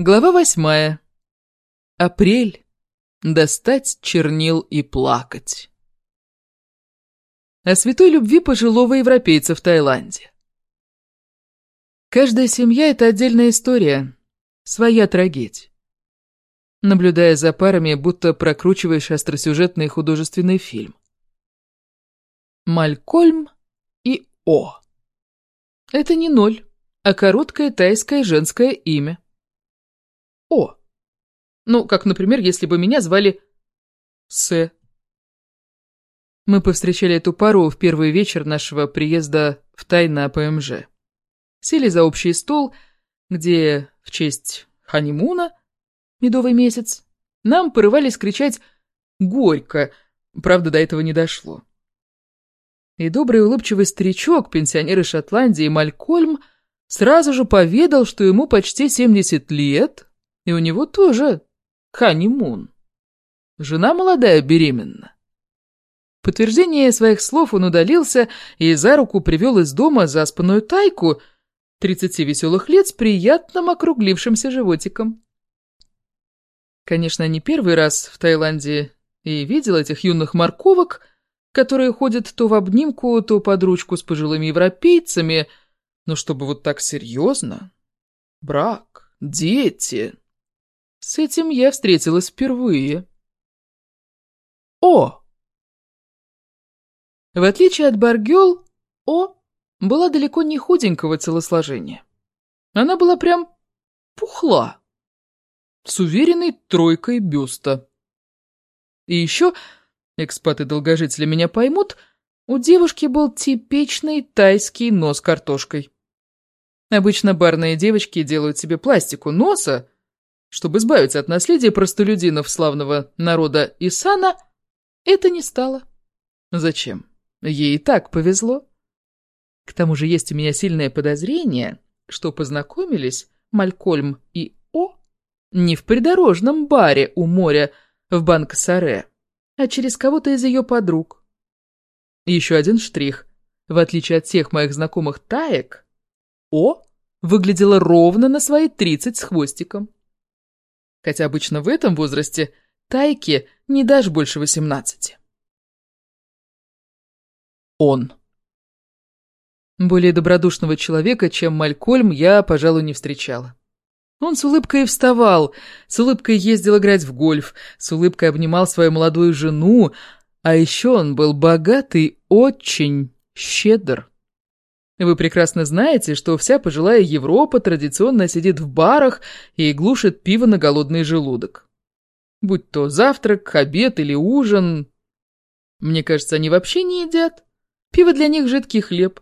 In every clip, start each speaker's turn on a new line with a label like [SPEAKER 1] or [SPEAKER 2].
[SPEAKER 1] Глава восьмая. Апрель. Достать чернил и плакать. О святой любви пожилого европейца в Таиланде. Каждая семья – это отдельная история, своя трагедия. Наблюдая за парами, будто прокручиваешь остросюжетный художественный фильм. Малькольм и О. Это не ноль, а короткое тайское женское имя. О. Ну, как, например, если бы меня звали С. Мы повстречали эту пару в первый вечер нашего приезда в Тай на ПМЖ. Сели за общий стол, где в честь ханимуна, медовый месяц, нам порывались кричать «Горько!», правда, до этого не дошло. И добрый улыбчивый старичок, пенсионер из Шотландии Малькольм, сразу же поведал, что ему почти 70 лет, и у него тоже ханимун. Жена молодая беременна. В подтверждение своих слов он удалился и за руку привел из дома заспанную тайку, тридцати веселых лет с приятным округлившимся животиком. Конечно, не первый раз в Таиланде и видел этих юных морковок, которые ходят то в обнимку, то под ручку с пожилыми европейцами, но чтобы вот так серьезно? Брак, дети... С этим я встретилась впервые. О! В отличие от Баргел, О была далеко не худенького телосложения. Она была прям пухла, с уверенной тройкой бюста. И еще, экспаты-долгожители меня поймут, у девушки был типичный тайский нос картошкой. Обычно барные девочки делают себе пластику носа, чтобы избавиться от наследия простолюдинов славного народа Исана, это не стало. Зачем? Ей и так повезло. К тому же есть у меня сильное подозрение, что познакомились Малькольм и О не в придорожном баре у моря в Банк-Саре, а через кого-то из ее подруг. еще один штрих. В отличие от всех моих знакомых таек, О выглядела ровно на свои тридцать с хвостиком хотя обычно в этом возрасте тайке не дашь больше восемнадцати. Он. Более добродушного человека, чем Малькольм, я, пожалуй, не встречала. Он с улыбкой вставал, с улыбкой ездил играть в гольф, с улыбкой обнимал свою молодую жену, а еще он был богатый, очень щедр. Вы прекрасно знаете, что вся пожилая Европа традиционно сидит в барах и глушит пиво на голодный желудок. Будь то завтрак, обед или ужин. Мне кажется, они вообще не едят. Пиво для них жидкий хлеб.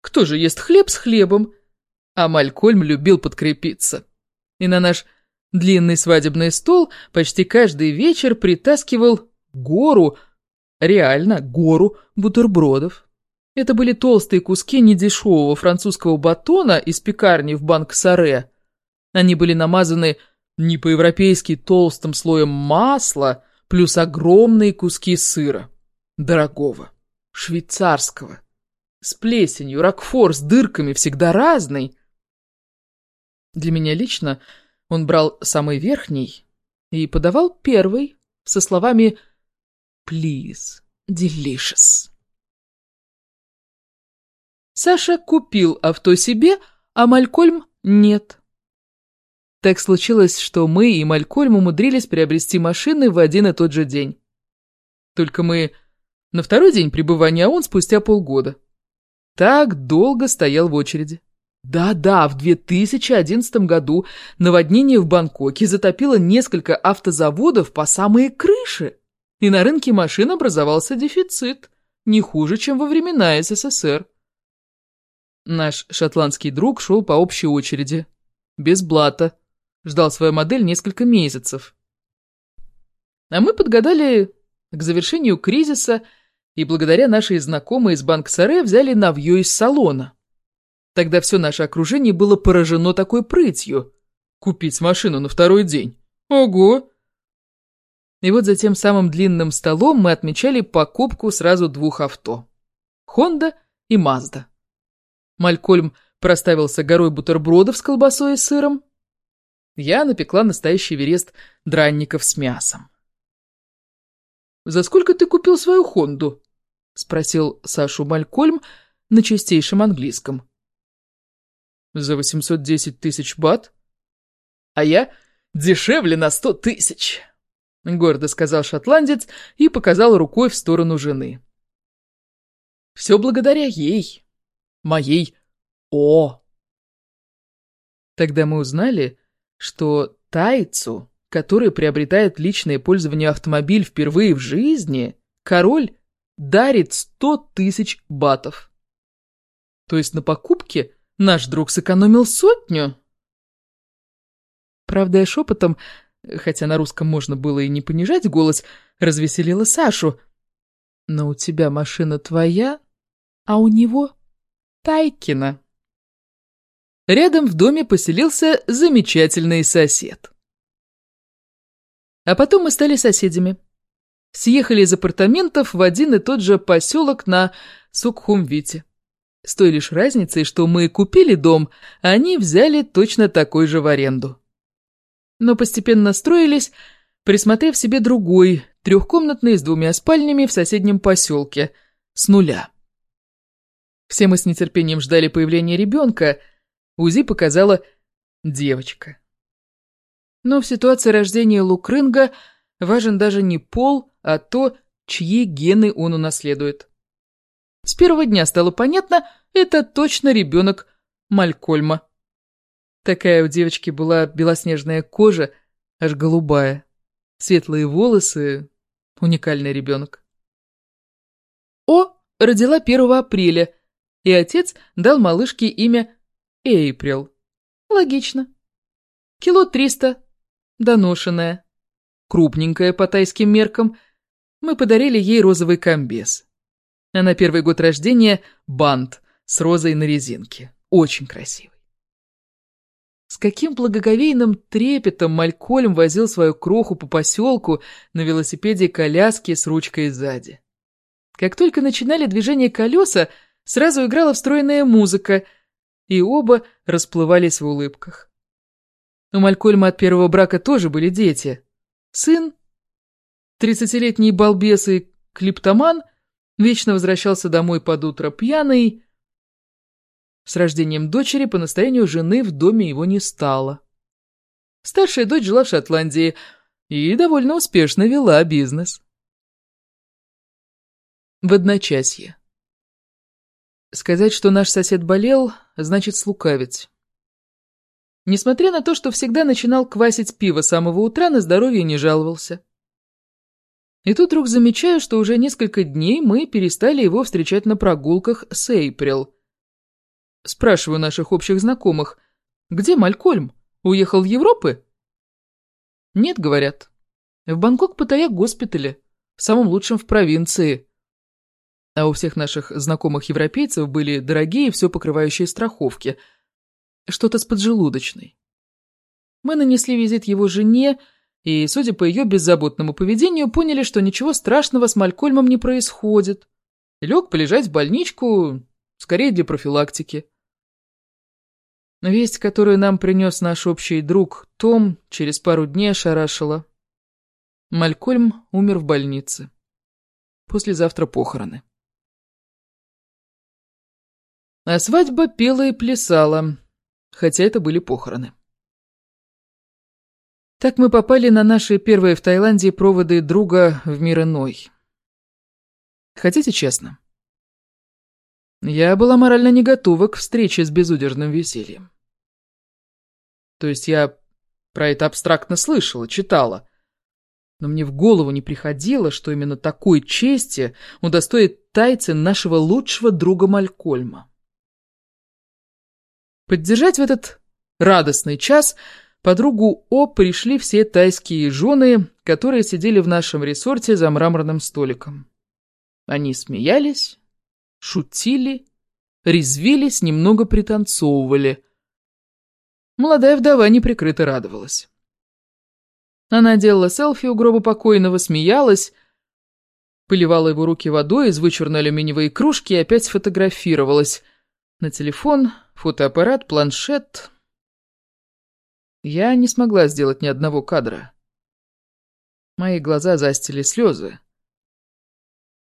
[SPEAKER 1] Кто же ест хлеб с хлебом? А Малькольм любил подкрепиться. И на наш длинный свадебный стол почти каждый вечер притаскивал гору, реально гору бутербродов. Это были толстые куски недешевого французского батона из пекарни в Банк-Саре. Они были намазаны не по-европейски толстым слоем масла, плюс огромные куски сыра. Дорогого, швейцарского, с плесенью, ракфор с дырками, всегда разный. Для меня лично он брал самый верхний и подавал первый со словами «Please, delicious». Саша купил авто себе, а Малькольм нет. Так случилось, что мы и Малькольм умудрились приобрести машины в один и тот же день. Только мы на второй день пребывания, а он спустя полгода. Так долго стоял в очереди. Да-да, в 2011 году наводнение в Бангкоке затопило несколько автозаводов по самые крыши, и на рынке машин образовался дефицит, не хуже, чем во времена СССР. Наш шотландский друг шел по общей очереди, без блата, ждал свою модель несколько месяцев. А мы подгадали к завершению кризиса и благодаря нашей знакомой из Банк Саре взяли навье из салона. Тогда все наше окружение было поражено такой прытью. Купить машину на второй день. Ого! И вот за тем самым длинным столом мы отмечали покупку сразу двух авто. Хонда и Мазда. Малькольм проставился горой бутербродов с колбасой и сыром. я напекла настоящий верест дранников с мясом. «За сколько ты купил свою Хонду?» — спросил Сашу Малькольм на чистейшем английском. «За 810 тысяч бат?» «А я дешевле на сто тысяч!» — гордо сказал шотландец и показал рукой в сторону жены. «Все благодаря ей, моей О!» Тогда мы узнали, что тайцу, который приобретает личное пользование автомобиль впервые в жизни, король дарит сто тысяч батов. То есть на покупке наш друг сэкономил сотню. Правда, я шепотом, хотя на русском можно было и не понижать голос, развеселила Сашу. Но у тебя машина твоя, а у него Тайкина. Рядом в доме поселился замечательный сосед. А потом мы стали соседями. Съехали из апартаментов в один и тот же поселок на Сукхумвите. С той лишь разницей, что мы купили дом, а они взяли точно такой же в аренду. Но постепенно строились, присмотрев себе другой, трехкомнатный с двумя спальнями в соседнем поселке, с нуля. Все мы с нетерпением ждали появления ребенка, УЗИ показала девочка. Но в ситуации рождения Лукрынга важен даже не пол, а то, чьи гены он унаследует. С первого дня стало понятно, это точно ребенок Малькольма. Такая у девочки была белоснежная кожа, аж голубая. Светлые волосы, уникальный ребенок. О родила 1 апреля, и отец дал малышке имя Эйприл. Логично. Кило триста, доношенная, крупненькая по тайским меркам. Мы подарили ей розовый комбез. А на первый год рождения бант с розой на резинке. Очень красивый. С каким благоговейным трепетом Малькольм возил свою кроху по поселку на велосипеде коляски с ручкой сзади. Как только начинали движение колеса, сразу играла встроенная музыка, и оба расплывались в улыбках. У Малькольма от первого брака тоже были дети. Сын, тридцатилетний балбес и клиптоман, вечно возвращался домой под утро пьяный. С рождением дочери по настоянию жены в доме его не стало. Старшая дочь жила в Шотландии и довольно успешно вела бизнес. В одночасье. Сказать, что наш сосед болел, значит слукавить. Несмотря на то, что всегда начинал квасить пиво с самого утра, на здоровье не жаловался. И тут вдруг замечаю, что уже несколько дней мы перестали его встречать на прогулках с Эйприл. Спрашиваю наших общих знакомых, где Малькольм? Уехал в Европы? Нет, говорят. В Бангкок-Паттайя госпитале, в самом лучшем в провинции. А у всех наших знакомых европейцев были дорогие все покрывающие страховки – что-то с поджелудочной. Мы нанесли визит его жене, и, судя по ее беззаботному поведению, поняли, что ничего страшного с Малькольмом не происходит. Лег полежать в больничку, скорее для профилактики. Весть, которую нам принес наш общий друг Том, через пару дней ошарашила. Малькольм умер в больнице. Послезавтра похороны. А свадьба пела и плясала хотя это были похороны. Так мы попали на наши первые в Таиланде проводы друга в мир иной. Хотите честно? Я была морально не готова к встрече с безудержным весельем. То есть я про это абстрактно слышала, читала, но мне в голову не приходило, что именно такой чести удостоит тайцы нашего лучшего друга Малькольма. Поддержать в этот радостный час подругу О пришли все тайские жены, которые сидели в нашем ресорте за мраморным столиком. Они смеялись, шутили, резвились, немного пританцовывали. Молодая вдова неприкрыто радовалась. Она делала селфи у гроба покойного, смеялась, поливала его руки водой из вычурной алюминиевой кружки и опять фотографировалась. На телефон, фотоаппарат, планшет. Я не смогла сделать ни одного кадра. Мои глаза застили слезы.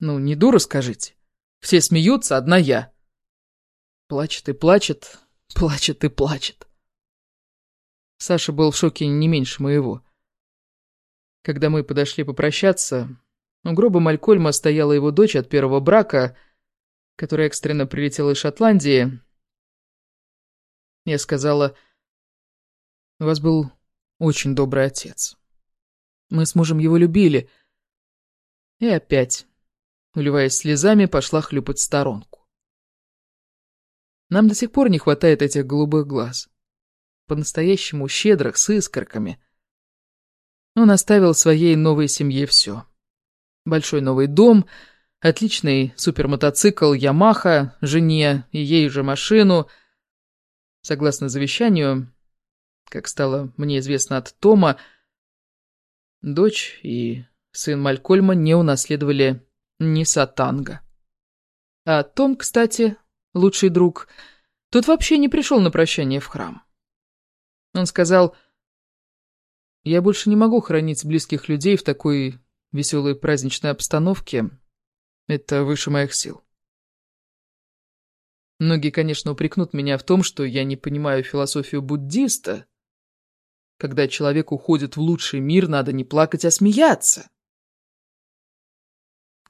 [SPEAKER 1] Ну, не дура, скажите. Все смеются, одна я. Плачет и плачет, плачет и плачет. Саша был в шоке не меньше моего. Когда мы подошли попрощаться, у гроба Малькольма стояла его дочь от первого брака, которая экстренно прилетела из Шотландии. Я сказала, у вас был очень добрый отец. Мы с мужем его любили. И опять, уливаясь слезами, пошла хлюпать сторонку. Нам до сих пор не хватает этих голубых глаз. По-настоящему щедрых, с искорками. Он оставил своей новой семье все. Большой новый дом, отличный супермотоцикл «Ямаха», жене и ей же машину. Согласно завещанию, как стало мне известно от Тома, дочь и сын Малькольма не унаследовали ни сатанга. А Том, кстати, лучший друг, тот вообще не пришел на прощание в храм. Он сказал, «Я больше не могу хранить близких людей в такой веселой праздничной обстановке. Это выше моих сил». Многие, конечно, упрекнут меня в том, что я не понимаю философию буддиста, когда человек уходит в лучший мир, надо не плакать, а смеяться.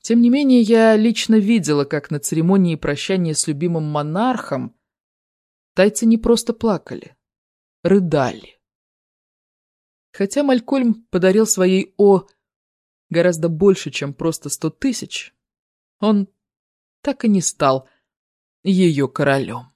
[SPEAKER 1] Тем не менее, я лично видела, как на церемонии прощания с любимым монархом тайцы не просто плакали, рыдали. Хотя Малькольм подарил своей О гораздо больше, чем просто сто тысяч, он так и не стал ее королем.